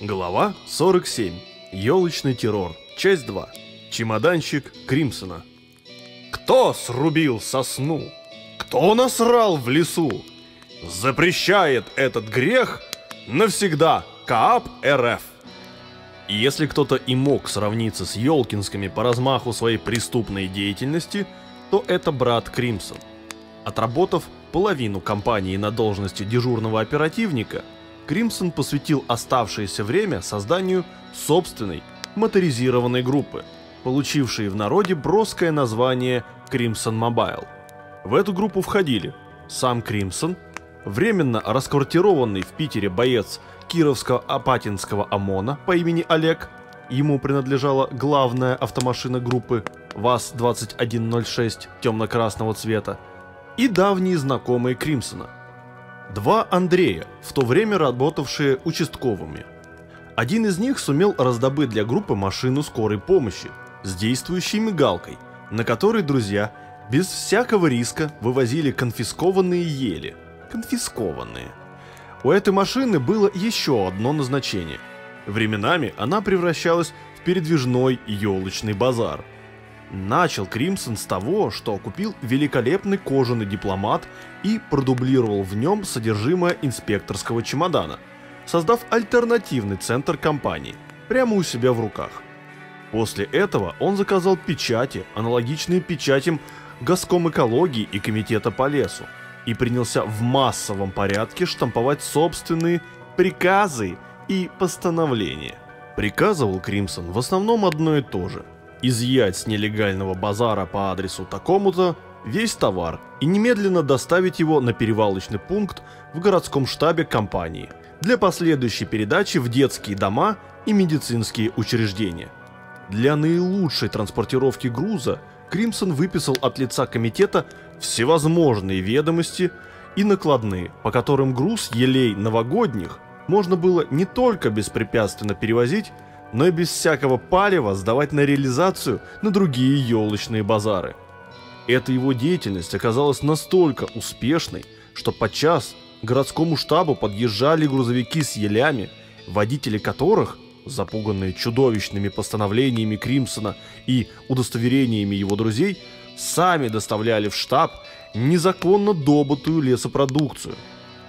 Глава 47. Ёлочный террор. Часть 2. Чемоданчик Кримсона. Кто срубил сосну? Кто насрал в лесу? Запрещает этот грех навсегда КААП РФ. Если кто-то и мог сравниться с Ёлкинскими по размаху своей преступной деятельности, то это брат Кримсон. Отработав половину кампании на должности дежурного оперативника, Кримсон посвятил оставшееся время созданию собственной моторизированной группы, получившей в народе броское название Crimson Mobile. В эту группу входили сам Кримсон, временно расквартированный в Питере боец Кировского Апатинского ОМОНа по имени Олег, ему принадлежала главная автомашина группы ВАЗ-2106 темно-красного цвета, и давние знакомые Кримсона. Два Андрея, в то время работавшие участковыми. Один из них сумел раздобыть для группы машину скорой помощи с действующей мигалкой, на которой друзья без всякого риска вывозили конфискованные ели. Конфискованные. У этой машины было еще одно назначение. Временами она превращалась в передвижной елочный базар – Начал Кримсон с того, что купил великолепный кожаный дипломат и продублировал в нем содержимое инспекторского чемодана, создав альтернативный центр компании прямо у себя в руках. После этого он заказал печати, аналогичные печатям Госком экологии и Комитета по лесу, и принялся в массовом порядке штамповать собственные приказы и постановления. Приказывал Кримсон в основном одно и то же – изъять с нелегального базара по адресу такому-то весь товар и немедленно доставить его на перевалочный пункт в городском штабе компании для последующей передачи в детские дома и медицинские учреждения. Для наилучшей транспортировки груза Кримсон выписал от лица комитета всевозможные ведомости и накладные, по которым груз елей новогодних можно было не только беспрепятственно перевозить, но и без всякого палева сдавать на реализацию на другие елочные базары. Эта его деятельность оказалась настолько успешной, что подчас к городскому штабу подъезжали грузовики с елями, водители которых, запуганные чудовищными постановлениями Кримсона и удостоверениями его друзей, сами доставляли в штаб незаконно добытую лесопродукцию.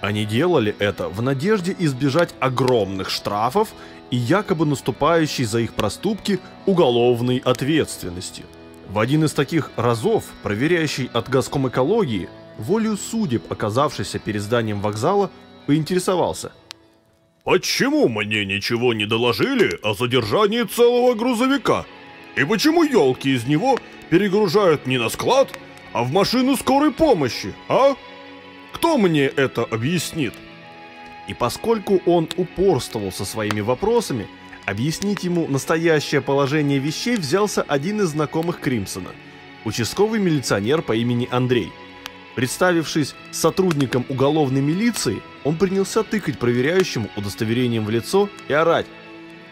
Они делали это в надежде избежать огромных штрафов и якобы наступающей за их проступки уголовной ответственности. В один из таких разов проверяющий от Газком экологии, волею судеб, оказавшийся перед зданием вокзала, поинтересовался. «Почему мне ничего не доложили о задержании целого грузовика? И почему елки из него перегружают не на склад, а в машину скорой помощи, а? Кто мне это объяснит?» И поскольку он упорствовал со своими вопросами, объяснить ему настоящее положение вещей взялся один из знакомых Кримсона, участковый милиционер по имени Андрей. Представившись сотрудником уголовной милиции, он принялся тыкать проверяющему удостоверением в лицо и орать.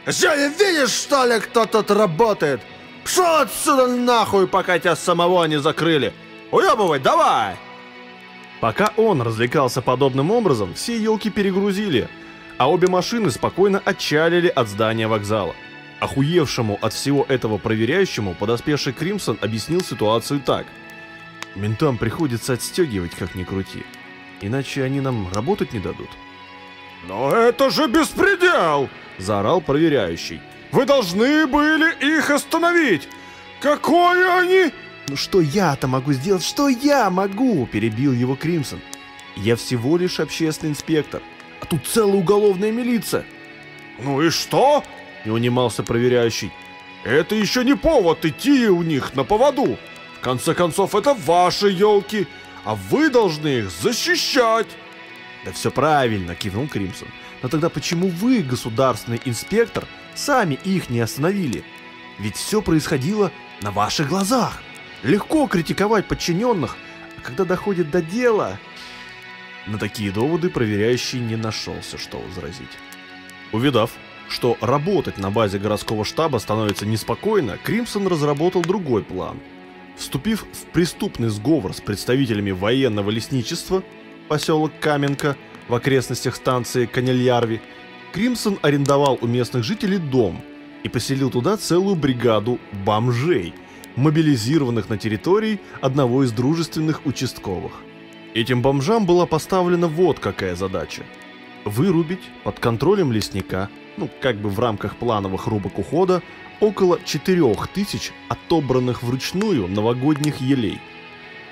«Что, не видишь, что ли, кто тут работает? Пшел отсюда нахуй, пока тебя самого не закрыли! Уебывай, давай!» Пока он развлекался подобным образом, все елки перегрузили, а обе машины спокойно отчалили от здания вокзала. Охуевшему от всего этого проверяющему подоспевший Кримсон объяснил ситуацию так. «Ментам приходится отстегивать, как ни крути, иначе они нам работать не дадут». «Но это же беспредел!» – заорал проверяющий. «Вы должны были их остановить! Какое они...» «Ну что я-то могу сделать? Что я могу?» – перебил его Кримсон. «Я всего лишь общественный инспектор, а тут целая уголовная милиция». «Ну и что?» – не унимался проверяющий. «Это еще не повод идти у них на поводу. В конце концов, это ваши елки, а вы должны их защищать». «Да все правильно», – кивнул Кримсон. «Но тогда почему вы, государственный инспектор, сами их не остановили? Ведь все происходило на ваших глазах». Легко критиковать подчиненных, а когда доходит до дела... На такие доводы проверяющий не нашелся, что возразить. Увидав, что работать на базе городского штаба становится неспокойно, Кримсон разработал другой план. Вступив в преступный сговор с представителями военного лесничества, поселок Каменка в окрестностях станции Канельярви, Кримсон арендовал у местных жителей дом и поселил туда целую бригаду бомжей, мобилизированных на территории одного из дружественных участковых. Этим бомжам была поставлена вот какая задача. Вырубить под контролем лесника, ну как бы в рамках плановых рубок ухода, около 4000 отобранных вручную новогодних елей.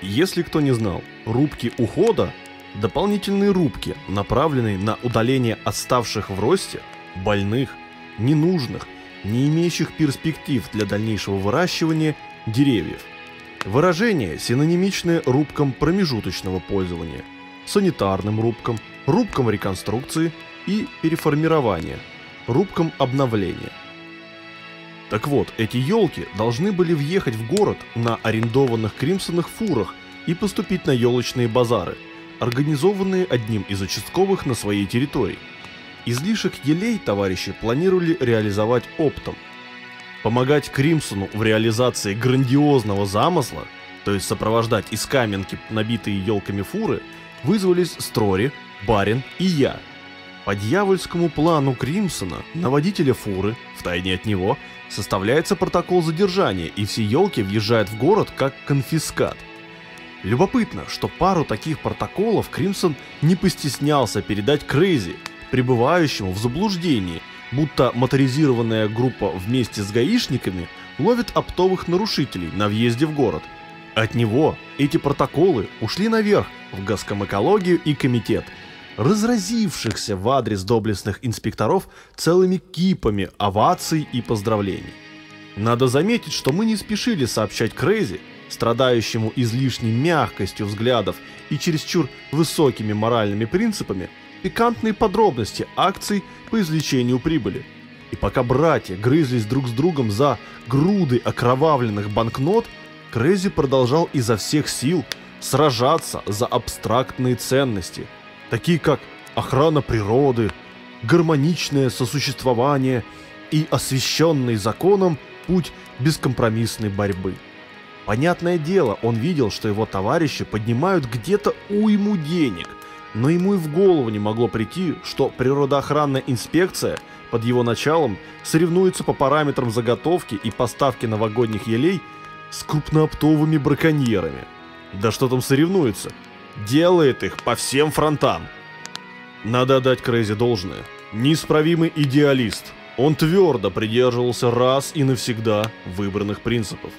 Если кто не знал, рубки ухода – дополнительные рубки, направленные на удаление отставших в росте, больных, ненужных, не имеющих перспектив для дальнейшего выращивания деревьев. Выражение синонимичное рубкам промежуточного пользования, санитарным рубкам, рубкам реконструкции и переформирования, рубкам обновления. Так вот, эти елки должны были въехать в город на арендованных Кримсонных фурах и поступить на елочные базары, организованные одним из участковых на своей территории. Излишек елей товарищи планировали реализовать оптом. Помогать Кримсону в реализации грандиозного замысла, то есть сопровождать из каменки набитые елками фуры, вызвались Стори, Барин и я. По дьявольскому плану Кримсона на водителя фуры, втайне от него, составляется протокол задержания, и все елки въезжают в город как конфискат. Любопытно, что пару таких протоколов Кримсон не постеснялся передать Крейзи, пребывающему в заблуждении, будто моторизированная группа вместе с гаишниками ловит оптовых нарушителей на въезде в город. От него эти протоколы ушли наверх в госкомэкологию и комитет, разразившихся в адрес доблестных инспекторов целыми кипами оваций и поздравлений. Надо заметить, что мы не спешили сообщать Крейзи, страдающему излишней мягкостью взглядов и чересчур высокими моральными принципами, пикантные подробности акций по извлечению прибыли. И пока братья грызлись друг с другом за груды окровавленных банкнот, Крейзи продолжал изо всех сил сражаться за абстрактные ценности, такие как охрана природы, гармоничное сосуществование и освященный законом путь бескомпромиссной борьбы. Понятное дело, он видел, что его товарищи поднимают где-то уйму денег, но ему и в голову не могло прийти, что природоохранная инспекция под его началом соревнуется по параметрам заготовки и поставки новогодних елей с крупнооптовыми браконьерами. Да что там соревнуется? Делает их по всем фронтам. Надо отдать Крейзи должное. Неисправимый идеалист. Он твердо придерживался раз и навсегда выбранных принципов.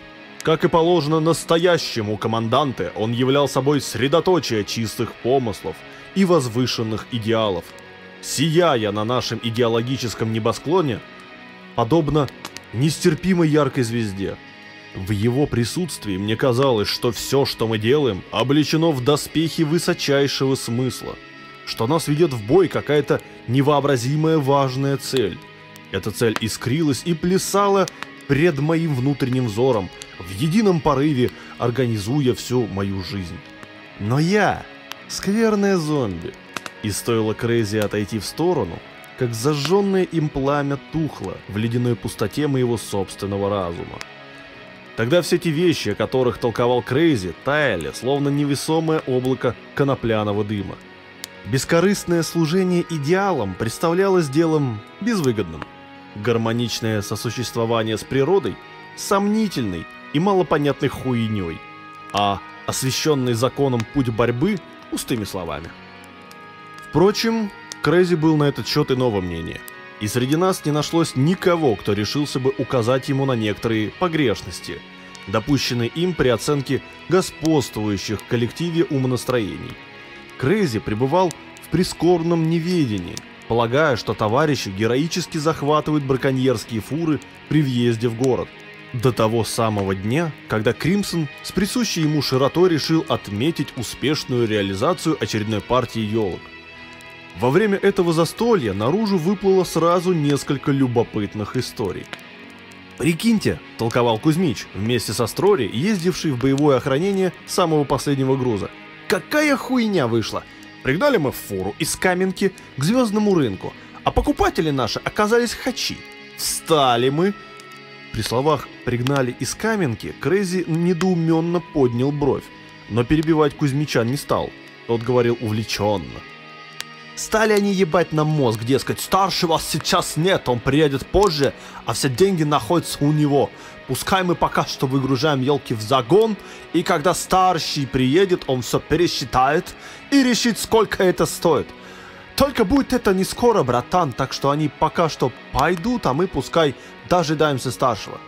Как и положено настоящему команданте, он являл собой средоточие чистых помыслов и возвышенных идеалов. Сияя на нашем идеологическом небосклоне, подобно нестерпимой яркой звезде. В его присутствии мне казалось, что все, что мы делаем, облечено в доспехи высочайшего смысла, что нас ведет в бой какая-то невообразимая важная цель. Эта цель искрилась и плясала пред моим внутренним взором, в едином порыве организуя всю мою жизнь. Но я скверная зомби, и стоило Крейзи отойти в сторону, как зажженное им пламя тухло в ледяной пустоте моего собственного разума. Тогда все те вещи, о которых толковал Крейзи, таяли, словно невесомое облако конопляного дыма. Бескорыстное служение идеалам представлялось делом безвыгодным. Гармоничное сосуществование с природой – сомнительной и малопонятной хуйней, а освященный законом путь борьбы – пустыми словами. Впрочем, Крейзи был на этот счет иного мнения, и среди нас не нашлось никого, кто решился бы указать ему на некоторые погрешности, допущенные им при оценке господствующих в коллективе умонастроений. Крейзи пребывал в прискорбном неведении, полагая, что товарищи героически захватывают браконьерские фуры при въезде в город. До того самого дня, когда Кримсон с присущей ему широтой решил отметить успешную реализацию очередной партии елок. Во время этого застолья наружу выплыло сразу несколько любопытных историй. «Прикиньте», – толковал Кузьмич, вместе со Строри, ездивший в боевое охранение самого последнего груза. «Какая хуйня вышла! Пригнали мы фуру из Каменки к звездному рынку, а покупатели наши оказались хачи. Встали мы...» При словах «пригнали из Каменки» Крейзи недоуменно поднял бровь, но перебивать Кузьмича не стал. Тот говорил увлеченно. Стали они ебать на мозг, дескать, старшего сейчас нет, он приедет позже, а все деньги находятся у него. Пускай мы пока что выгружаем елки в загон, и когда старший приедет, он все пересчитает и решит, сколько это стоит. Только будет это не скоро, братан, так что они пока что пойдут, а мы пускай дожидаемся старшего.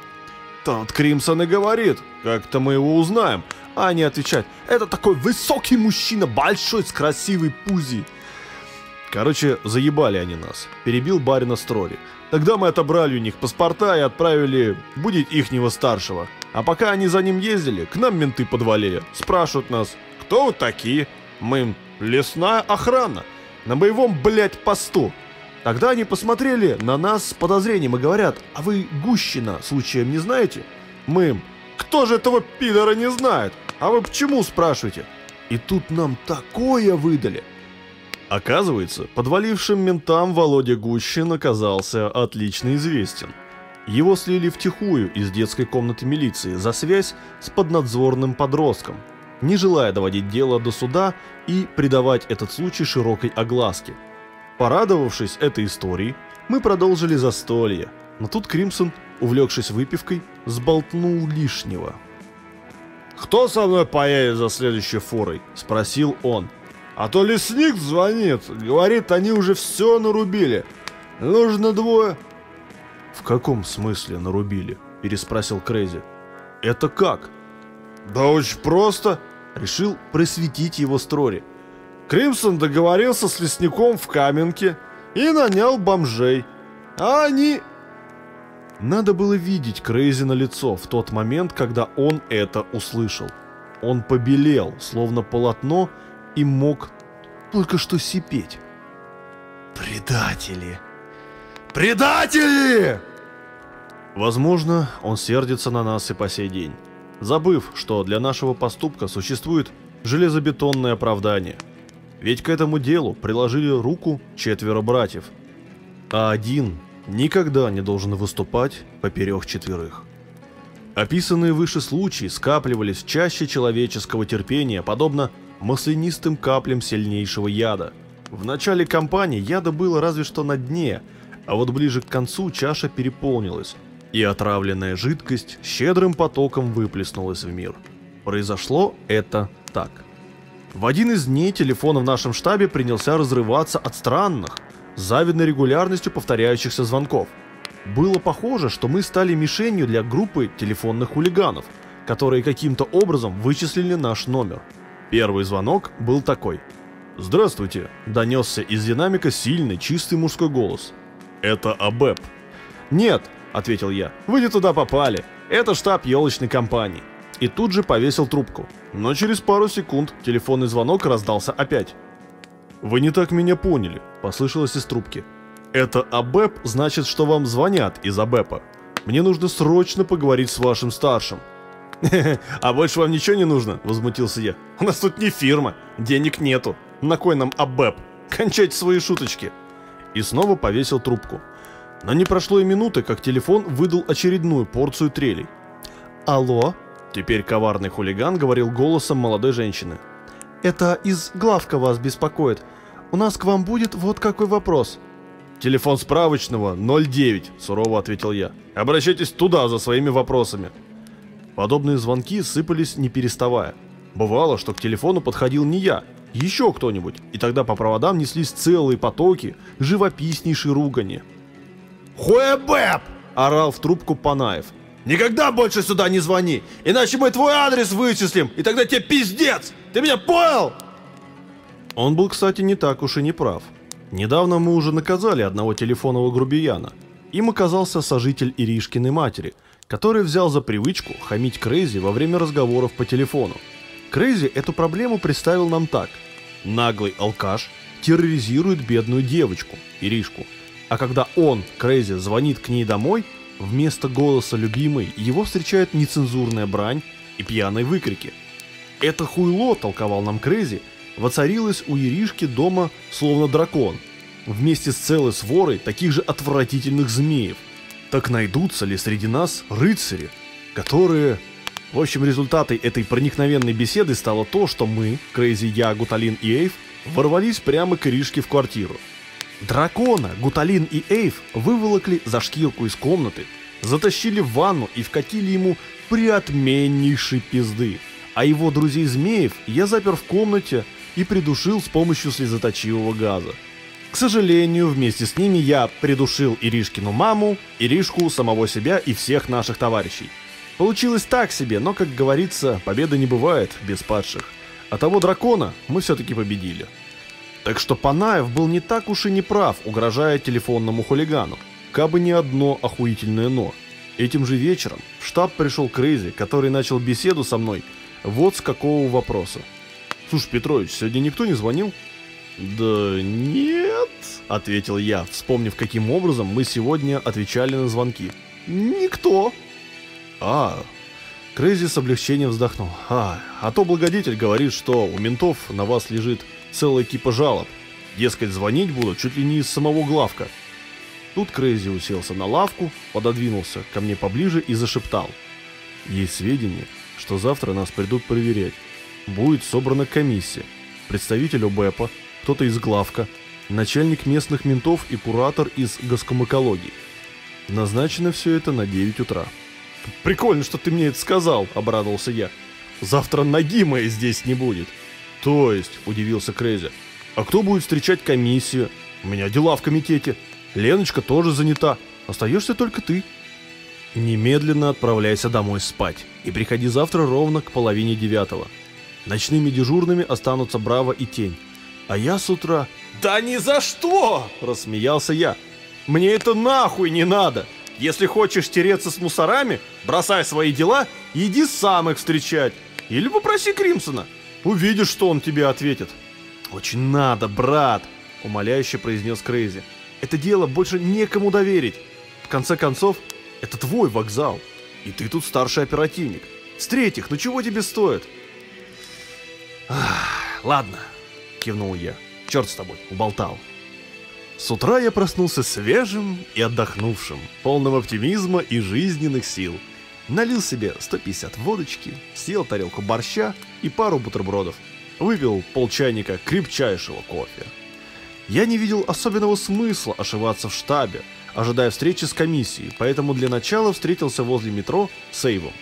Тот Кримсон и говорит, как-то мы его узнаем. А они отвечают, это такой высокий мужчина, большой, с красивой пузей. Короче, заебали они нас. Перебил барина Строри. Тогда мы отобрали у них паспорта и отправили будить ихнего старшего. А пока они за ним ездили, к нам менты подвалили. Спрашивают нас, кто вы такие? Мы лесная охрана. На боевом, блядь, посту. Тогда они посмотрели на нас с подозрением и говорят, а вы Гущина случаем не знаете? Мы им, кто же этого пидора не знает? А вы почему спрашиваете? И тут нам такое выдали. Оказывается, подвалившим ментам Володя Гущин оказался отлично известен. Его слили втихую из детской комнаты милиции за связь с поднадзорным подростком, не желая доводить дело до суда и придавать этот случай широкой огласке. Порадовавшись этой историей, мы продолжили застолье, но тут Кримсон, увлекшись выпивкой, сболтнул лишнего. «Кто со мной поедет за следующей фурой?» – спросил он – а то лесник звонит, говорит, они уже все нарубили. Нужно двое. В каком смысле нарубили? Переспросил Крейзи. Это как? Да очень просто. Решил просветить его Строри. Кримсон договорился с лесником в Каменке и нанял бомжей. А они... Надо было видеть Крейзино лицо в тот момент, когда он это услышал. Он побелел, словно полотно, и мог только что сипеть. «Предатели! Предатели!» Возможно, он сердится на нас и по сей день, забыв, что для нашего поступка существует железобетонное оправдание. Ведь к этому делу приложили руку четверо братьев, а один никогда не должен выступать поперек четверых. Описанные выше случаи скапливались чаще человеческого терпения, подобно маслянистым каплям сильнейшего яда. В начале кампании яда было разве что на дне, а вот ближе к концу чаша переполнилась, и отравленная жидкость щедрым потоком выплеснулась в мир. Произошло это так. В один из дней телефон в нашем штабе принялся разрываться от странных, завидной регулярностью повторяющихся звонков. Было похоже, что мы стали мишенью для группы телефонных хулиганов, которые каким-то образом вычислили наш номер – Первый звонок был такой. «Здравствуйте», – донесся из динамика сильный, чистый мужской голос. «Это АБЭП». «Нет», – ответил я, – «вы не туда попали. Это штаб елочной компании». И тут же повесил трубку. Но через пару секунд телефонный звонок раздался опять. «Вы не так меня поняли», – послышалось из трубки. «Это АБЭП значит, что вам звонят из АБЭПа. Мне нужно срочно поговорить с вашим старшим. «А больше вам ничего не нужно?» – возмутился я. «У нас тут не фирма, денег нету. На кой нам АБЭП? Кончайте свои шуточки!» И снова повесил трубку. Но не прошло и минуты, как телефон выдал очередную порцию трелей. «Алло?» – теперь коварный хулиган говорил голосом молодой женщины. «Это из главка вас беспокоит. У нас к вам будет вот какой вопрос». «Телефон справочного 09», – сурово ответил я. «Обращайтесь туда за своими вопросами». Подобные звонки сыпались не переставая. Бывало, что к телефону подходил не я, еще кто-нибудь, и тогда по проводам неслись целые потоки живописнейшей ругани. «Хуэбэп!» – орал в трубку Панаев. «Никогда больше сюда не звони, иначе мы твой адрес вычислим, и тогда тебе пиздец! Ты меня понял?» Он был, кстати, не так уж и не прав. Недавно мы уже наказали одного телефонного грубияна. Им оказался сожитель Иришкиной матери – который взял за привычку хамить Крейзи во время разговоров по телефону. Крейзи эту проблему представил нам так. Наглый алкаш терроризирует бедную девочку, Иришку. А когда он, Крейзи, звонит к ней домой, вместо голоса любимой его встречает нецензурная брань и пьяные выкрики. Это хуйло, толковал нам Крейзи, воцарилось у Иришки дома словно дракон, вместе с целой сворой таких же отвратительных змеев – так найдутся ли среди нас рыцари, которые... В общем, результатом этой проникновенной беседы стало то, что мы, Крейзи, я, Гуталин и Эйв, ворвались прямо к Иришке в квартиру. Дракона, Гуталин и Эйв выволокли за шкирку из комнаты, затащили в ванну и вкатили ему приотменнейшей пизды. А его друзей-змеев я запер в комнате и придушил с помощью слезоточивого газа. К сожалению, вместе с ними я придушил Иришкину маму, Иришку, самого себя и всех наших товарищей. Получилось так себе, но, как говорится, победа не бывает без падших. А того дракона мы все-таки победили. Так что Панаев был не так уж и не прав, угрожая телефонному хулигану. Кабы не одно охуительное «но». Этим же вечером в штаб пришел Крейзи, который начал беседу со мной вот с какого вопроса. «Слушай, Петрович, сегодня никто не звонил?» «Да нет», — ответил я, вспомнив, каким образом мы сегодня отвечали на звонки. «Никто». «А, Крейзи с облегчением вздохнул. А, а то благодетель говорит, что у ментов на вас лежит целая кипа жалоб. Дескать, звонить будут чуть ли не из самого главка. Тут Крейзи уселся на лавку, пододвинулся ко мне поближе и зашептал. Есть сведения, что завтра нас придут проверять. Будет собрана комиссия. Представитель ОБЭПа, кто-то из главка, начальник местных ментов и куратор из госкомэкологии. Назначено все это на 9 утра. «Прикольно, что ты мне это сказал», — обрадовался я. «Завтра ноги моей здесь не будет». «То есть», — удивился Крейзи, — «а кто будет встречать комиссию? У меня дела в комитете. Леночка тоже занята. Остаешься только ты». «Немедленно отправляйся домой спать и приходи завтра ровно к половине девятого. Ночными дежурными останутся Браво и Тень. А я с утра...» «Да ни за что!» — рассмеялся я. «Мне это нахуй не надо!» Если хочешь тереться с мусорами, бросай свои дела и иди сам их встречать. Или попроси Кримсона. Увидишь, что он тебе ответит. Очень надо, брат, умоляюще произнес Крейзи. Это дело больше некому доверить. В конце концов, это твой вокзал. И ты тут старший оперативник. Встреть их, ну чего тебе стоит? Ладно, кивнул я. Черт с тобой, уболтал. С утра я проснулся свежим и отдохнувшим, полным оптимизма и жизненных сил. Налил себе 150 водочки, съел тарелку борща и пару бутербродов. Выпил полчайника крепчайшего кофе. Я не видел особенного смысла ошиваться в штабе, ожидая встречи с комиссией, поэтому для начала встретился возле метро с Эйвом.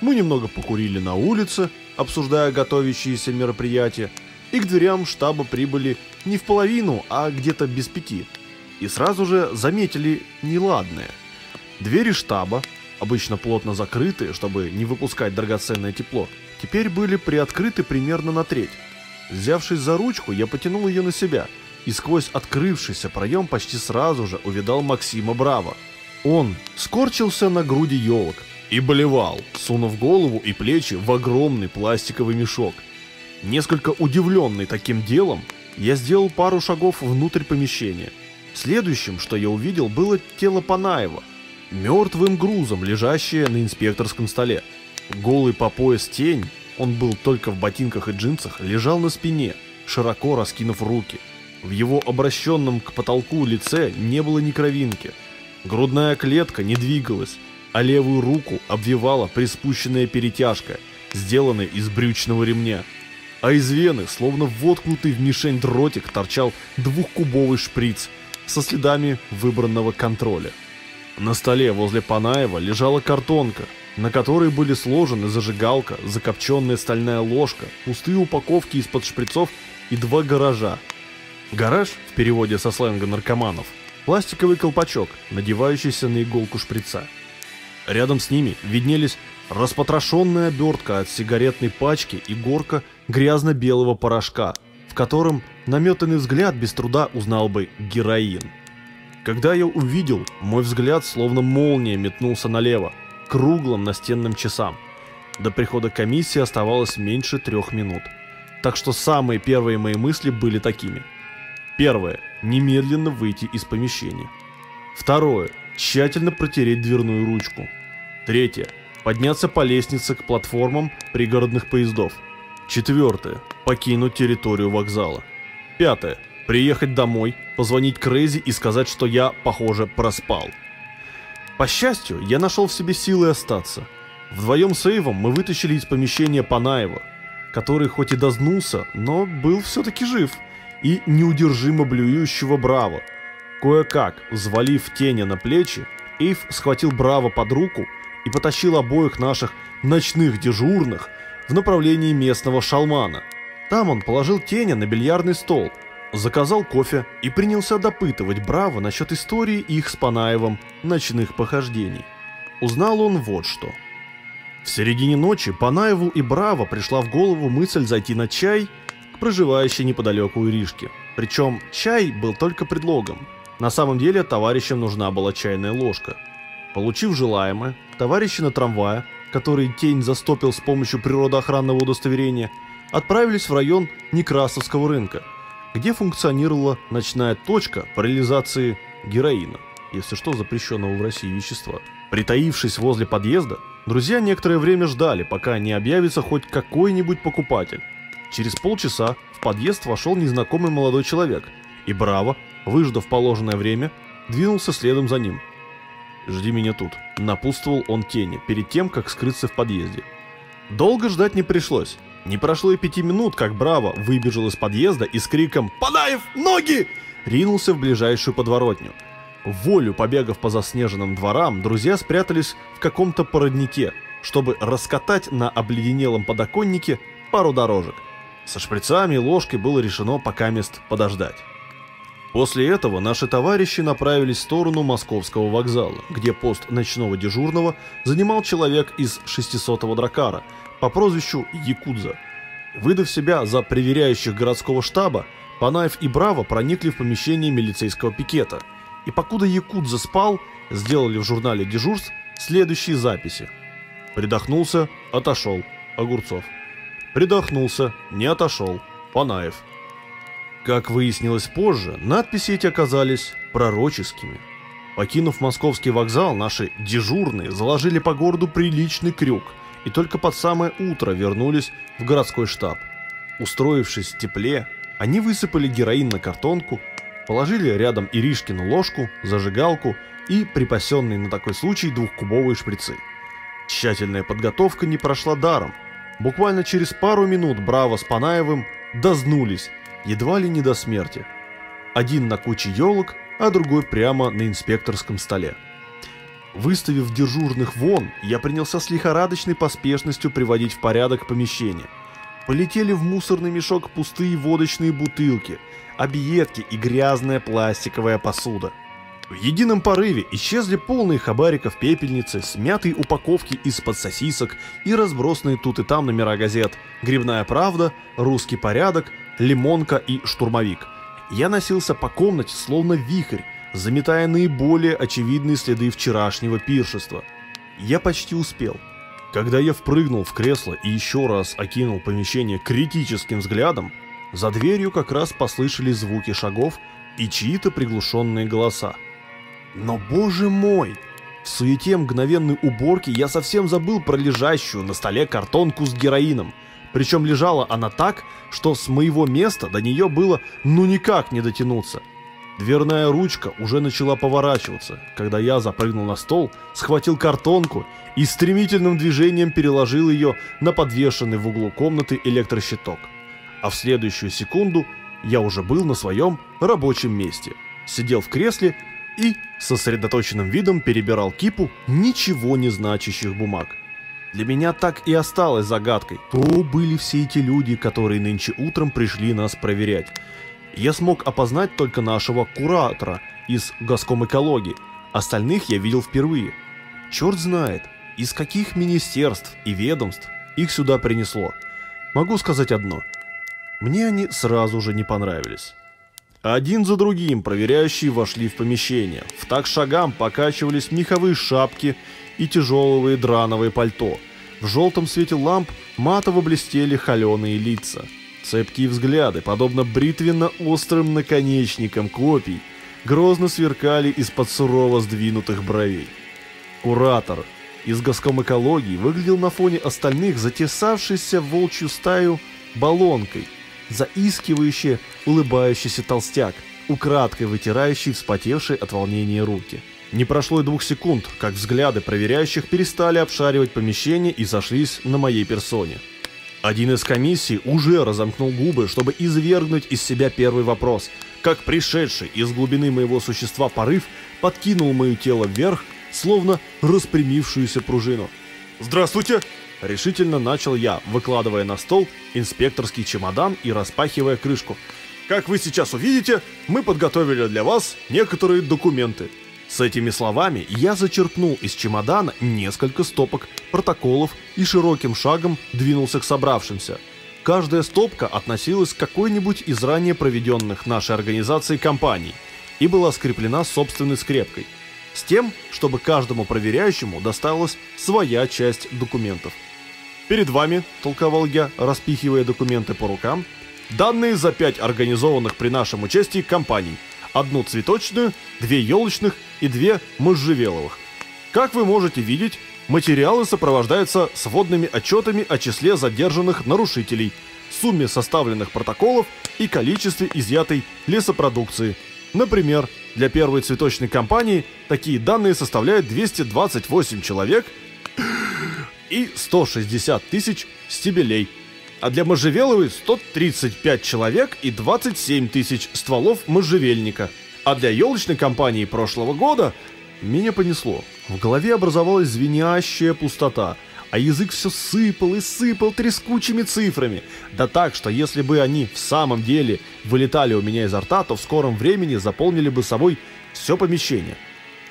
Мы немного покурили на улице, обсуждая готовящиеся мероприятия, и к дверям штаба прибыли не в половину, а где-то без пяти. И сразу же заметили неладное. Двери штаба, обычно плотно закрыты, чтобы не выпускать драгоценное тепло, теперь были приоткрыты примерно на треть. Взявшись за ручку, я потянул ее на себя, и сквозь открывшийся проем почти сразу же увидал Максима Браво. Он скорчился на груди елок и болевал, сунув голову и плечи в огромный пластиковый мешок – Несколько удивленный таким делом, я сделал пару шагов внутрь помещения. Следующим, что я увидел, было тело Панаева, мертвым грузом, лежащее на инспекторском столе. Голый по пояс тень, он был только в ботинках и джинсах, лежал на спине, широко раскинув руки. В его обращенном к потолку лице не было ни кровинки. Грудная клетка не двигалась, а левую руку обвивала приспущенная перетяжка, сделанная из брючного ремня а из вены, словно воткнутый в мишень дротик, торчал двухкубовый шприц со следами выбранного контроля. На столе возле Панаева лежала картонка, на которой были сложены зажигалка, закопченная стальная ложка, пустые упаковки из-под шприцов и два гаража. Гараж, в переводе со сленга наркоманов, пластиковый колпачок, надевающийся на иголку шприца. Рядом с ними виднелись распотрошенная обертка от сигаретной пачки и горка грязно-белого порошка, в котором наметанный взгляд без труда узнал бы героин. Когда я увидел, мой взгляд словно молния метнулся налево, круглым настенным часам. До прихода комиссии оставалось меньше трех минут. Так что самые первые мои мысли были такими. Первое. Немедленно выйти из помещения. Второе. Тщательно протереть дверную ручку. Третье. Подняться по лестнице к платформам пригородных поездов. Четвертое. Покинуть территорию вокзала. Пятое. Приехать домой, позвонить Крейзи и сказать, что я, похоже, проспал. По счастью, я нашел в себе силы остаться. Вдвоем с Эйвом мы вытащили из помещения Панаева, который хоть и дознулся, но был все-таки жив, и неудержимо блюющего Браво. Кое-как, взвалив Теня на плечи, Эйв схватил Браво под руку и потащил обоих наших ночных дежурных в направлении местного шалмана. Там он положил Теня на бильярдный стол, заказал кофе и принялся допытывать Браво насчет истории их с Панаевым ночных похождений. Узнал он вот что. В середине ночи Панаеву и Браво пришла в голову мысль зайти на чай к проживающей неподалеку Иришке. Причем чай был только предлогом. На самом деле товарищам нужна была чайная ложка. Получив желаемое, товарищи на трамвае, который тень застопил с помощью природоохранного удостоверения, отправились в район Некрасовского рынка, где функционировала ночная точка по реализации героина, если что, запрещенного в России вещества. Притаившись возле подъезда, друзья некоторое время ждали, пока не объявится хоть какой-нибудь покупатель. Через полчаса в подъезд вошел незнакомый молодой человек, и Браво, выждав положенное время, двинулся следом за ним. «Жди меня тут», — напутствовал он тени перед тем, как скрыться в подъезде. Долго ждать не пришлось. Не прошло и пяти минут, как Браво выбежал из подъезда и с криком «Подаев, ноги!» ринулся в ближайшую подворотню. Волю побегав по заснеженным дворам, друзья спрятались в каком-то породнике, чтобы раскатать на обледенелом подоконнике пару дорожек. Со шприцами и ложкой было решено пока мест подождать. После этого наши товарищи направились в сторону московского вокзала, где пост ночного дежурного занимал человек из 600-го дракара по прозвищу Якудза. Выдав себя за проверяющих городского штаба, Панаев и Браво проникли в помещение милицейского пикета – и покуда Якудза спал, сделали в журнале дежурств следующие записи. Придохнулся, отошел, Огурцов. Придохнулся, не отошел, Панаев. Как выяснилось позже, надписи эти оказались пророческими. Покинув московский вокзал, наши дежурные заложили по городу приличный крюк и только под самое утро вернулись в городской штаб. Устроившись в тепле, они высыпали героин на картонку Положили рядом Иришкину ложку, зажигалку и припасенные на такой случай двухкубовые шприцы. Тщательная подготовка не прошла даром. Буквально через пару минут Браво с Панаевым дознулись, едва ли не до смерти. Один на куче елок, а другой прямо на инспекторском столе. Выставив дежурных вон, я принялся с лихорадочной поспешностью приводить в порядок помещение. Полетели в мусорный мешок пустые водочные бутылки – объедки и грязная пластиковая посуда. В едином порыве исчезли полные хабариков пепельницы, смятые упаковки из-под сосисок и разбросанные тут и там номера газет «Грибная правда», «Русский порядок», «Лимонка» и «Штурмовик». Я носился по комнате словно вихрь, заметая наиболее очевидные следы вчерашнего пиршества. Я почти успел. Когда я впрыгнул в кресло и еще раз окинул помещение критическим взглядом, за дверью как раз послышались звуки шагов и чьи-то приглушенные голоса. Но боже мой! В суете мгновенной уборки я совсем забыл про лежащую на столе картонку с героином. Причем лежала она так, что с моего места до нее было ну никак не дотянуться. Дверная ручка уже начала поворачиваться, когда я запрыгнул на стол, схватил картонку и стремительным движением переложил ее на подвешенный в углу комнаты электрощиток а в следующую секунду я уже был на своем рабочем месте. Сидел в кресле и сосредоточенным видом перебирал кипу ничего не значащих бумаг. Для меня так и осталось загадкой, кто были все эти люди, которые нынче утром пришли нас проверять. Я смог опознать только нашего куратора из Госком экологии, остальных я видел впервые. Черт знает, из каких министерств и ведомств их сюда принесло. Могу сказать одно – мне они сразу же не понравились. Один за другим проверяющие вошли в помещение. В так шагам покачивались меховые шапки и тяжелые драновые пальто. В желтом свете ламп матово блестели холеные лица. Цепкие взгляды, подобно бритвенно-острым наконечникам копий, грозно сверкали из-под сурово сдвинутых бровей. Куратор из госком выглядел на фоне остальных затесавшийся в волчью стаю баллонкой – заискивающий, улыбающийся толстяк, украдкой вытирающий вспотевшие от волнения руки. Не прошло и двух секунд, как взгляды проверяющих перестали обшаривать помещение и сошлись на моей персоне. Один из комиссий уже разомкнул губы, чтобы извергнуть из себя первый вопрос, как пришедший из глубины моего существа порыв подкинул мое тело вверх, словно распрямившуюся пружину. «Здравствуйте!» – решительно начал я, выкладывая на стол инспекторский чемодан и распахивая крышку. «Как вы сейчас увидите, мы подготовили для вас некоторые документы». С этими словами я зачерпнул из чемодана несколько стопок протоколов и широким шагом двинулся к собравшимся. Каждая стопка относилась к какой-нибудь из ранее проведенных нашей организацией кампаний и была скреплена собственной скрепкой – с тем, чтобы каждому проверяющему досталась своя часть документов. Перед вами, толковал я, распихивая документы по рукам, данные за пять организованных при нашем участии компаний, одну цветочную, две елочных и две можжевеловых. Как вы можете видеть, материалы сопровождаются сводными отчетами о числе задержанных нарушителей, сумме составленных протоколов и количестве изъятой лесопродукции. Например, для первой цветочной компании такие данные составляют 228 человек и 160 тысяч стебелей. А для можжевеловой 135 человек и 27 тысяч стволов можжевельника. А для елочной компании прошлого года меня понесло. В голове образовалась звенящая пустота – а язык все сыпал и сыпал трескучими цифрами. Да так, что если бы они в самом деле вылетали у меня изо рта, то в скором времени заполнили бы собой все помещение.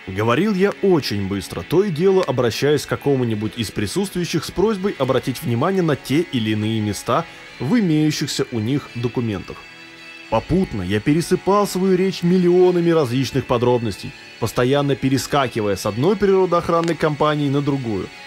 Говорил я очень быстро, то и дело обращаясь к какому-нибудь из присутствующих с просьбой обратить внимание на те или иные места в имеющихся у них документах. Попутно я пересыпал свою речь миллионами различных подробностей, постоянно перескакивая с одной природоохранной компании на другую –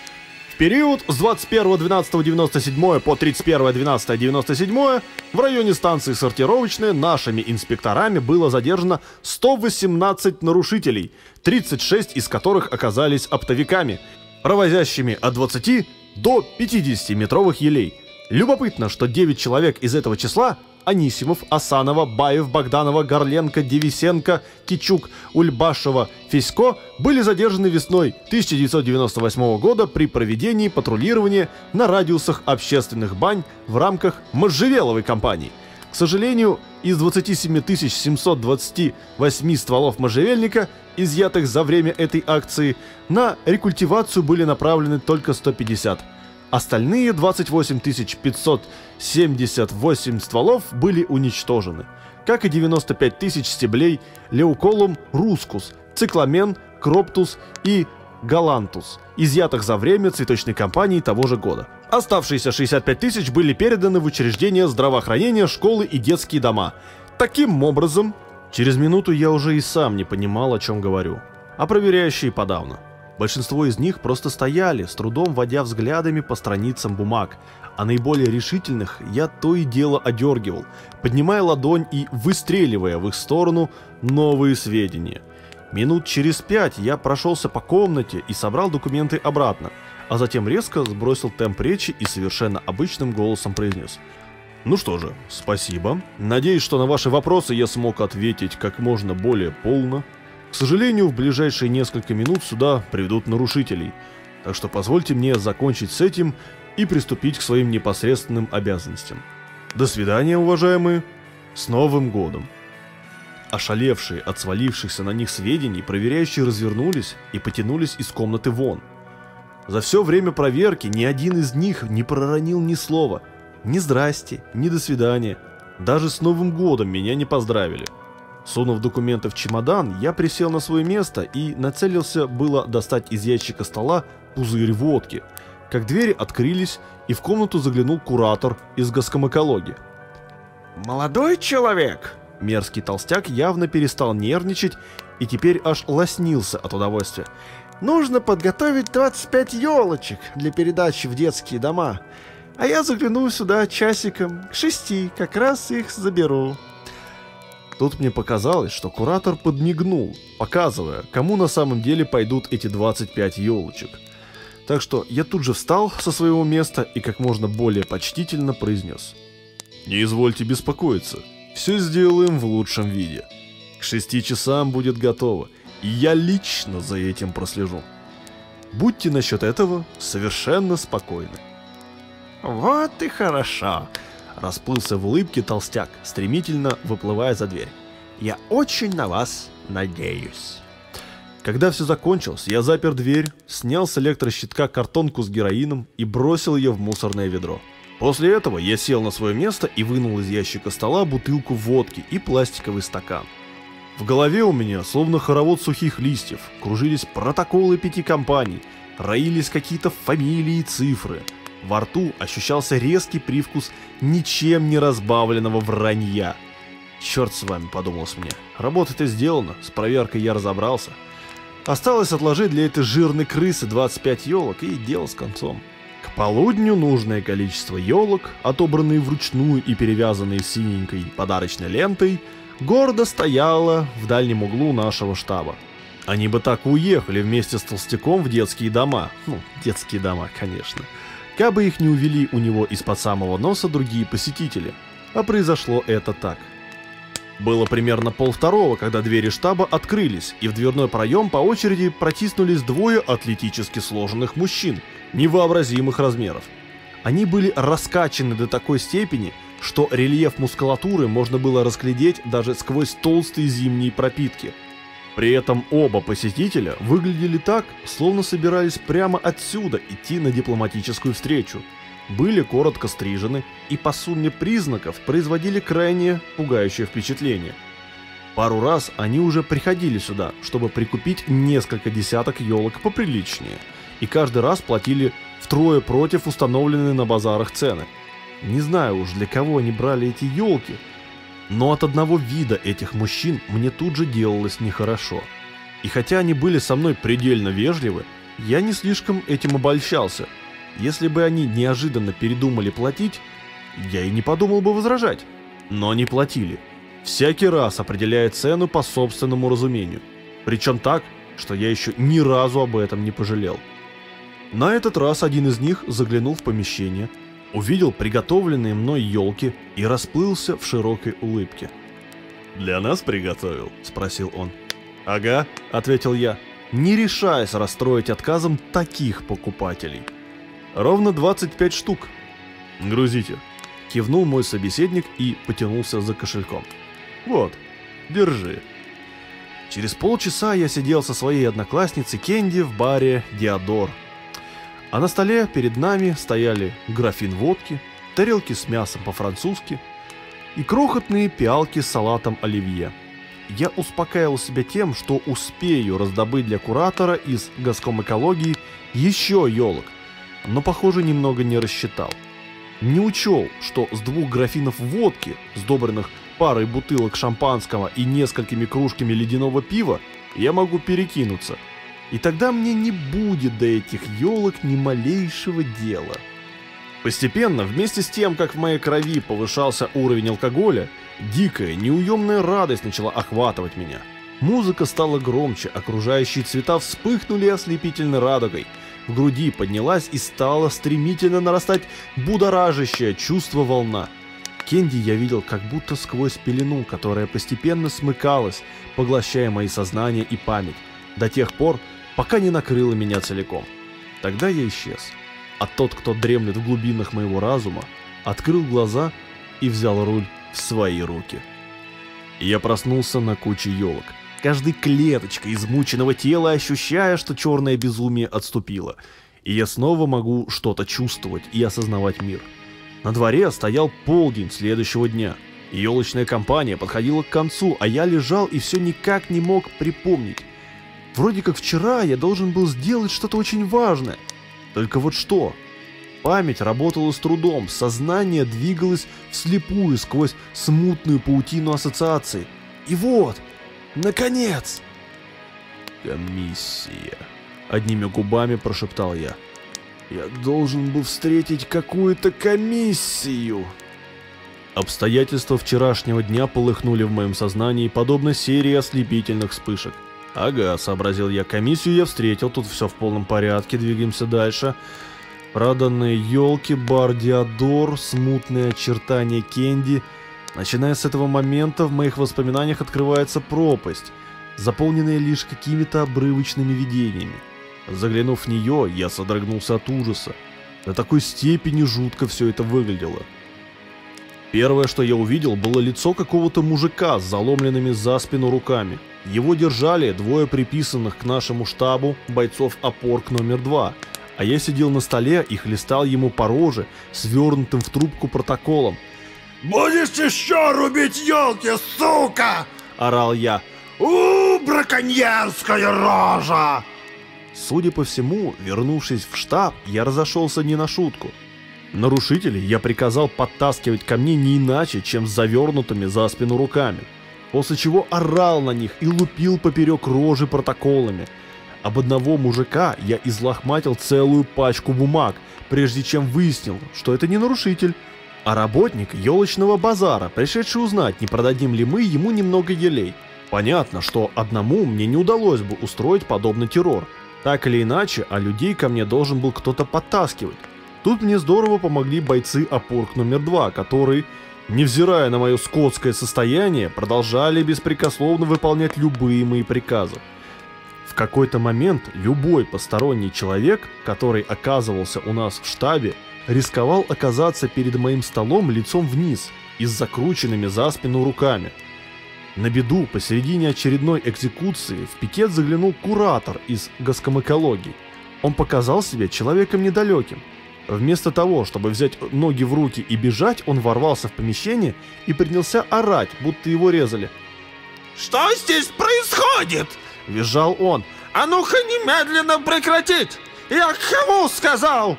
период с 21.12.97 по 31.12.97 в районе станции сортировочная нашими инспекторами было задержано 118 нарушителей, 36 из которых оказались оптовиками, провозящими от 20 до 50 метровых елей. Любопытно, что 9 человек из этого числа Анисимов, Асанова, Баев, Богданова, Горленко, Девисенко, Кичук, Ульбашева, Фисько были задержаны весной 1998 года при проведении патрулирования на радиусах общественных бань в рамках Можжевеловой кампании. К сожалению, из 27 728 стволов можжевельника, изъятых за время этой акции, на рекультивацию были направлены только 150 Остальные 28 578 стволов были уничтожены, как и 95 тысяч стеблей Леуколум рускус, цикламен, кроптус и галантус, изъятых за время цветочной кампании того же года. Оставшиеся 65 тысяч были переданы в учреждения здравоохранения, школы и детские дома. Таким образом, через минуту я уже и сам не понимал, о чем говорю, а проверяющие подавно. Большинство из них просто стояли, с трудом водя взглядами по страницам бумаг, а наиболее решительных я то и дело одергивал, поднимая ладонь и выстреливая в их сторону новые сведения. Минут через пять я прошелся по комнате и собрал документы обратно, а затем резко сбросил темп речи и совершенно обычным голосом произнес. Ну что же, спасибо. Надеюсь, что на ваши вопросы я смог ответить как можно более полно. К сожалению, в ближайшие несколько минут сюда приведут нарушителей, так что позвольте мне закончить с этим и приступить к своим непосредственным обязанностям. До свидания, уважаемые. С Новым годом! Ошалевшие от свалившихся на них сведений, проверяющие развернулись и потянулись из комнаты вон. За все время проверки ни один из них не проронил ни слова. Ни здрасте, ни до свидания. Даже с Новым годом меня не поздравили. Сунув документы в чемодан, я присел на свое место и нацелился было достать из ящика стола пузырь водки, как двери открылись и в комнату заглянул куратор из госкомэкологии. «Молодой человек!» Мерзкий толстяк явно перестал нервничать и теперь аж лоснился от удовольствия. «Нужно подготовить 25 елочек для передачи в детские дома, а я загляну сюда часиком к шести, как раз их заберу». Тут мне показалось, что куратор подмигнул, показывая, кому на самом деле пойдут эти 25 елочек. Так что я тут же встал со своего места и как можно более почтительно произнес. «Не извольте беспокоиться, все сделаем в лучшем виде. К шести часам будет готово, и я лично за этим прослежу. Будьте насчет этого совершенно спокойны». Вот и хорошо. Расплылся в улыбке толстяк, стремительно выплывая за дверь. Я очень на вас надеюсь. Когда все закончилось, я запер дверь, снял с электрощитка картонку с героином и бросил ее в мусорное ведро. После этого я сел на свое место и вынул из ящика стола бутылку водки и пластиковый стакан. В голове у меня, словно хоровод сухих листьев, кружились протоколы пяти компаний, роились какие-то фамилии и цифры. Во рту ощущался резкий привкус ничем не разбавленного вранья. Черт с вами, подумалось мне. Работа-то сделана, с проверкой я разобрался. Осталось отложить для этой жирной крысы 25 елок и дело с концом. К полудню нужное количество елок, отобранные вручную и перевязанные синенькой подарочной лентой, гордо стояло в дальнем углу нашего штаба. Они бы так уехали вместе с толстяком в детские дома. Ну, детские дома, конечно. Кабы их не увели у него из-под самого носа другие посетители. А произошло это так. Было примерно полвторого, когда двери штаба открылись, и в дверной проем по очереди протиснулись двое атлетически сложенных мужчин, невообразимых размеров. Они были раскачаны до такой степени, что рельеф мускулатуры можно было разглядеть даже сквозь толстые зимние пропитки. При этом оба посетителя выглядели так, словно собирались прямо отсюда идти на дипломатическую встречу. Были коротко стрижены и по сумме признаков производили крайне пугающее впечатление. Пару раз они уже приходили сюда, чтобы прикупить несколько десяток елок поприличнее, и каждый раз платили втрое против установленной на базарах цены. Не знаю уж для кого они брали эти елки, но от одного вида этих мужчин мне тут же делалось нехорошо. И хотя они были со мной предельно вежливы, я не слишком этим обольщался. Если бы они неожиданно передумали платить, я и не подумал бы возражать. Но они платили. Всякий раз определяя цену по собственному разумению. Причем так, что я еще ни разу об этом не пожалел. На этот раз один из них заглянул в помещение, увидел приготовленные мной елки и расплылся в широкой улыбке. Для нас приготовил? Спросил он. Ага, Ответил я, не решаясь расстроить отказом таких покупателей. Ровно 25 штук. грузите. Кивнул мой собеседник и потянулся за кошельком. Вот, держи. Через полчаса я сидел со своей одноклассницей Кенди в баре «Диодор». А на столе перед нами стояли графин водки, тарелки с мясом по-французски и крохотные пиалки с салатом оливье. Я успокаивал себя тем, что успею раздобыть для куратора из Госком экологии еще елок, но, похоже, немного не рассчитал. Не учел, что с двух графинов водки, сдобренных парой бутылок шампанского и несколькими кружками ледяного пива, я могу перекинуться. И тогда мне не будет до этих елок ни малейшего дела. Постепенно, вместе с тем, как в моей крови повышался уровень алкоголя, дикая, неуемная радость начала охватывать меня. Музыка стала громче, окружающие цвета вспыхнули ослепительной радугой. В груди поднялась и стала стремительно нарастать будоражащее чувство волна. Кенди я видел как будто сквозь пелену, которая постепенно смыкалась, поглощая мои сознание и память, до тех пор, пока не накрыла меня целиком. Тогда я исчез. А тот, кто дремлет в глубинах моего разума, открыл глаза и взял руль в свои руки. Я проснулся на куче елок. Каждой клеточкой измученного тела ощущая, что черное безумие отступило, и я снова могу что-то чувствовать и осознавать мир. На дворе стоял полдень следующего дня. Елочная компания подходила к концу, а я лежал и все никак не мог припомнить. Вроде как вчера я должен был сделать что-то очень важное. Только вот что? Память работала с трудом, сознание двигалось вслепую сквозь смутную паутину ассоциаций. И вот, наконец! Комиссия. Одними губами прошептал я. Я должен был встретить какую-то комиссию. Обстоятельства вчерашнего дня полыхнули в моем сознании, подобно серии ослепительных вспышек. Ага, сообразил я, комиссию я встретил, тут все в полном порядке, двигаемся дальше. Проданные елки, бар Диодор, смутные очертания Кенди. Начиная с этого момента в моих воспоминаниях открывается пропасть, заполненная лишь какими-то обрывочными видениями. Заглянув в нее, я содрогнулся от ужаса. До такой степени жутко все это выглядело. Первое, что я увидел, было лицо какого-то мужика с заломленными за спину руками. Его держали двое приписанных к нашему штабу бойцов опорк номер два, а я сидел на столе и хлестал ему по роже, свернутым в трубку протоколом. «Будешь еще рубить елки, сука!» – орал я. «У, браконьерская рожа!» Судя по всему, вернувшись в штаб, я разошелся не на шутку. Нарушителей я приказал подтаскивать ко мне не иначе, чем с завернутыми за спину руками, после чего орал на них и лупил поперек рожи протоколами. Об одного мужика я излохматил целую пачку бумаг, прежде чем выяснил, что это не нарушитель, а работник елочного базара, пришедший узнать, не продадим ли мы ему немного елей. Понятно, что одному мне не удалось бы устроить подобный террор. Так или иначе, а людей ко мне должен был кто-то подтаскивать. Тут мне здорово помогли бойцы опорк номер два, которые, невзирая на мое скотское состояние, продолжали беспрекословно выполнять любые мои приказы. В какой-то момент любой посторонний человек, который оказывался у нас в штабе, рисковал оказаться перед моим столом лицом вниз и с закрученными за спину руками – на беду, посередине очередной экзекуции в пикет заглянул куратор из госкомэкологии. Он показал себя человеком недалеким. Вместо того, чтобы взять ноги в руки и бежать, он ворвался в помещение и принялся орать, будто его резали. «Что здесь происходит?» – визжал он. «А ну-ка немедленно прекратить! Я кому сказал?»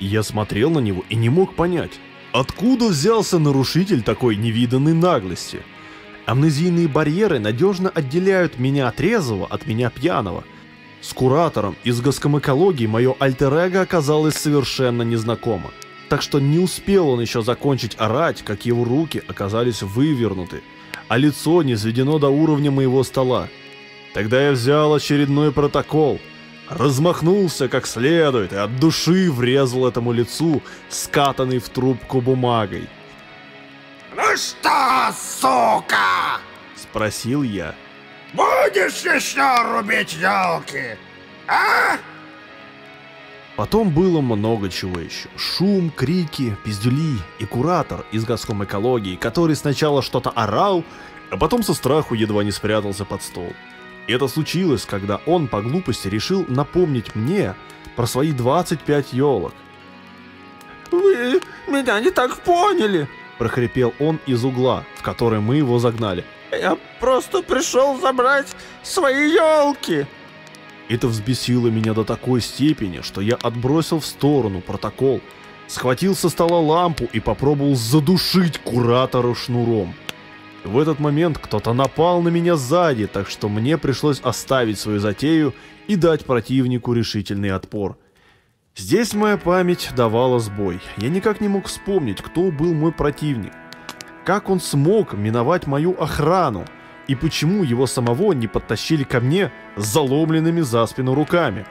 Я смотрел на него и не мог понять, откуда взялся нарушитель такой невиданной наглости – Амнезийные барьеры надежно отделяют меня трезвого от меня пьяного. С куратором из госкомэкологии мое альтер оказалось совершенно незнакомо. Так что не успел он еще закончить орать, как его руки оказались вывернуты, а лицо не сведено до уровня моего стола. Тогда я взял очередной протокол, размахнулся как следует и от души врезал этому лицу скатанный в трубку бумагой. «Ну что, сука?» — спросил я. «Будешь еще рубить елки, а?» Потом было много чего еще. Шум, крики, пиздюли и куратор из Газком экологии, который сначала что-то орал, а потом со страху едва не спрятался под стол. И это случилось, когда он по глупости решил напомнить мне про свои 25 елок. «Вы меня не так поняли!» прохрипел он из угла, в который мы его загнали. «Я просто пришел забрать свои елки!» Это взбесило меня до такой степени, что я отбросил в сторону протокол, схватил со стола лампу и попробовал задушить куратора шнуром. В этот момент кто-то напал на меня сзади, так что мне пришлось оставить свою затею и дать противнику решительный отпор. Здесь моя память давала сбой. Я никак не мог вспомнить, кто был мой противник. Как он смог миновать мою охрану? И почему его самого не подтащили ко мне с заломленными за спину руками?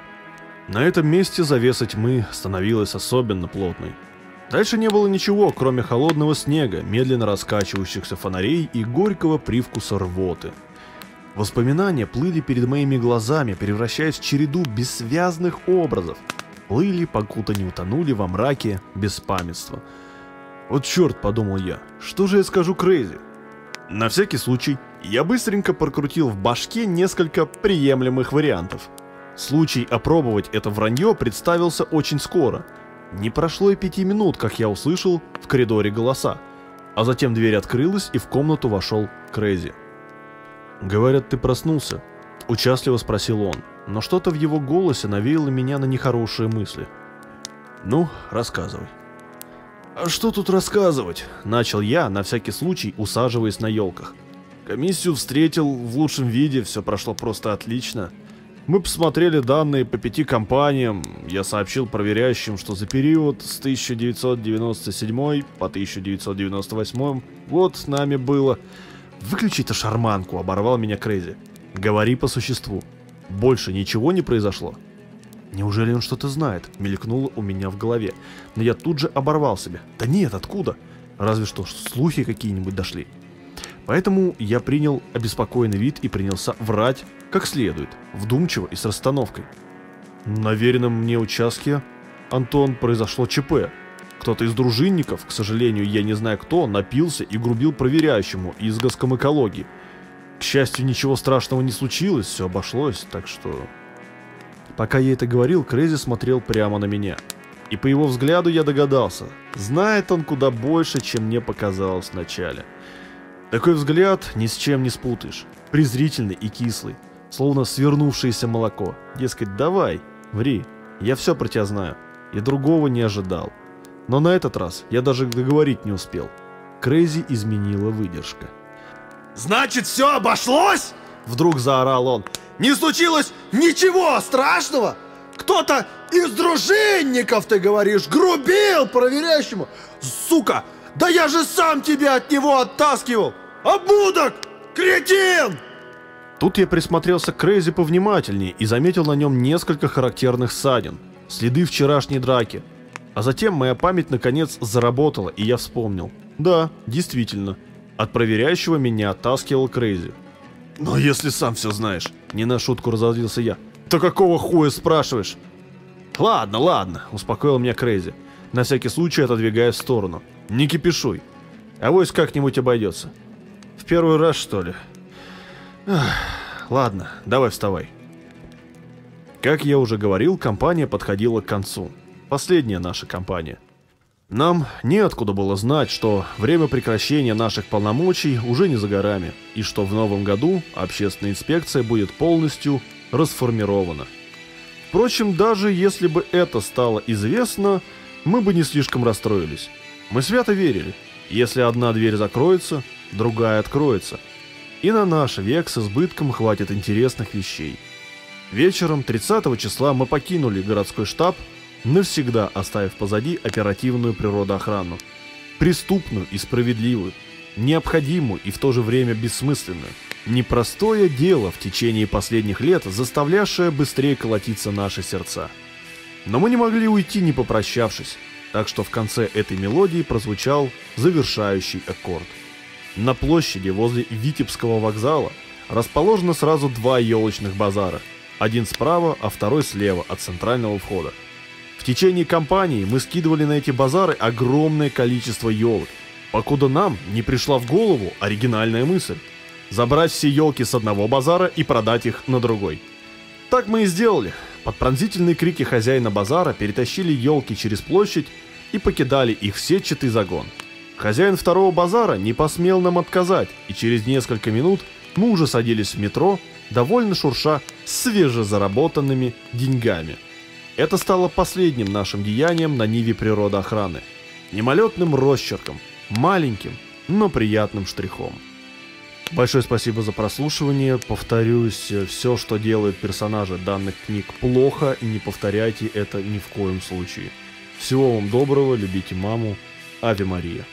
На этом месте завеса тьмы становилась особенно плотной. Дальше не было ничего, кроме холодного снега, медленно раскачивающихся фонарей и горького привкуса рвоты. Воспоминания плыли перед моими глазами, превращаясь в череду бессвязных образов – плыли, покуда не утонули во мраке беспамятства. Вот черт, подумал я, что же я скажу Крейзи? На всякий случай, я быстренько прокрутил в башке несколько приемлемых вариантов. Случай опробовать это вранье представился очень скоро. Не прошло и пяти минут, как я услышал в коридоре голоса. А затем дверь открылась, и в комнату вошел Крейзи. «Говорят, ты проснулся?» – участливо спросил он но что-то в его голосе навеяло меня на нехорошие мысли. «Ну, рассказывай». «А что тут рассказывать?» – начал я, на всякий случай, усаживаясь на елках. Комиссию встретил в лучшем виде, все прошло просто отлично. Мы посмотрели данные по пяти компаниям. Я сообщил проверяющим, что за период с 1997 по 1998 год с нами было... «Выключи эту шарманку!» – оборвал меня Крейзи. «Говори по существу». Больше ничего не произошло. Неужели он что-то знает? Мелькнуло у меня в голове. Но я тут же оборвал себя. Да нет, откуда? Разве что слухи какие-нибудь дошли. Поэтому я принял обеспокоенный вид и принялся врать как следует, вдумчиво и с расстановкой. На веренном мне участке Антон, произошло ЧП. Кто-то из дружинников, к сожалению, я не знаю кто, напился и грубил проверяющему из госкомэкологии. К счастью, ничего страшного не случилось, все обошлось, так что... Пока я это говорил, Крейзи смотрел прямо на меня. И по его взгляду я догадался, знает он куда больше, чем мне показалось вначале. Такой взгляд ни с чем не спутаешь. Презрительный и кислый, словно свернувшееся молоко. Дескать, давай, ври, я все про тебя знаю. И другого не ожидал. Но на этот раз я даже договорить не успел. Крейзи изменила выдержка. Значит, все обошлось? Вдруг заорал он. Не случилось ничего страшного? Кто-то из дружинников, ты говоришь, грубил проверяющему? Сука, да я же сам тебя от него оттаскивал! Ублюдок! Кретин! Тут я присмотрелся к Крейзи повнимательнее и заметил на нем несколько характерных ссадин, следы вчерашней драки. А затем моя память наконец заработала, и я вспомнил. Да, действительно, от проверяющего меня оттаскивал Крейзи. «Но если сам все знаешь», — не на шутку разозлился я, — «то какого хуя спрашиваешь?» «Ладно, ладно», — успокоил меня Крейзи, на всякий случай отодвигая в сторону. «Не кипишуй. Авось как-нибудь обойдется». «В первый раз, что ли?» Ах, «Ладно, давай вставай». Как я уже говорил, компания подходила к концу. Последняя наша компания. Нам неоткуда было знать, что время прекращения наших полномочий уже не за горами, и что в новом году общественная инспекция будет полностью расформирована. Впрочем, даже если бы это стало известно, мы бы не слишком расстроились. Мы свято верили, если одна дверь закроется, другая откроется. И на наш век с избытком хватит интересных вещей. Вечером 30 числа мы покинули городской штаб, навсегда оставив позади оперативную природоохрану. Преступную и справедливую, необходимую и в то же время бессмысленную. Непростое дело в течение последних лет, заставлявшее быстрее колотиться наши сердца. Но мы не могли уйти, не попрощавшись, так что в конце этой мелодии прозвучал завершающий аккорд. На площади возле Витебского вокзала расположено сразу два елочных базара. Один справа, а второй слева от центрального входа. В течение кампании мы скидывали на эти базары огромное количество елок, покуда нам не пришла в голову оригинальная мысль – забрать все елки с одного базара и продать их на другой. Так мы и сделали. Под пронзительные крики хозяина базара перетащили елки через площадь и покидали их в сетчатый загон. Хозяин второго базара не посмел нам отказать, и через несколько минут мы уже садились в метро, довольно шурша свежезаработанными деньгами. Это стало последним нашим деянием на ниве природоохраны. Мимолетным росчерком, маленьким, но приятным штрихом. Большое спасибо за прослушивание. Повторюсь, все, что делают персонажи данных книг, плохо, и не повторяйте это ни в коем случае. Всего вам доброго, любите маму. Ави Мария.